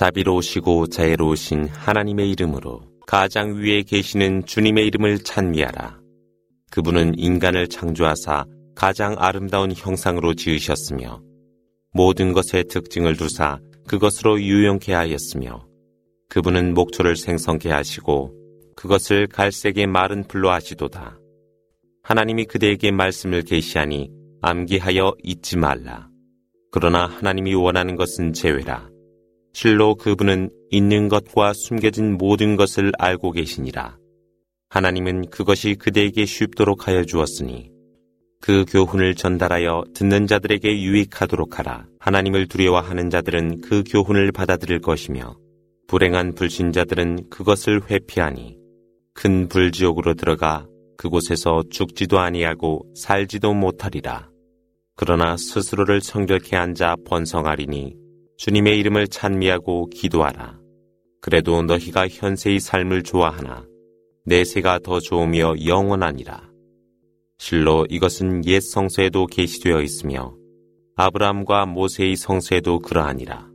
자비로우시고 자애로우신 하나님의 이름으로 가장 위에 계시는 주님의 이름을 찬미하라. 그분은 인간을 창조하사 가장 아름다운 형상으로 지으셨으며 모든 것의 특징을 두사 그것으로 유용케 하였으며 그분은 목초를 생성케 하시고 그것을 갈색의 마른 풀로 하시도다. 하나님이 그대에게 말씀을 계시하니 암기하여 잊지 말라. 그러나 하나님이 원하는 것은 제외라. 실로 그분은 있는 것과 숨겨진 모든 것을 알고 계시니라. 하나님은 그것이 그대에게 쉽도록 하여 주었으니 그 교훈을 전달하여 듣는 자들에게 유익하도록 하라. 하나님을 두려워하는 자들은 그 교훈을 받아들일 것이며 불행한 불신자들은 그것을 회피하니 큰 불지옥으로 들어가 그곳에서 죽지도 아니하고 살지도 못하리라. 그러나 스스로를 성결케 앉아 번성하리니 주님의 이름을 찬미하고 기도하라. 그래도 너희가 현세의 삶을 좋아하나 내세가 더 좋으며 영원하니라. 실로 이것은 옛 성서에도 게시되어 있으며 아브라함과 모세의 성서에도 그러하니라.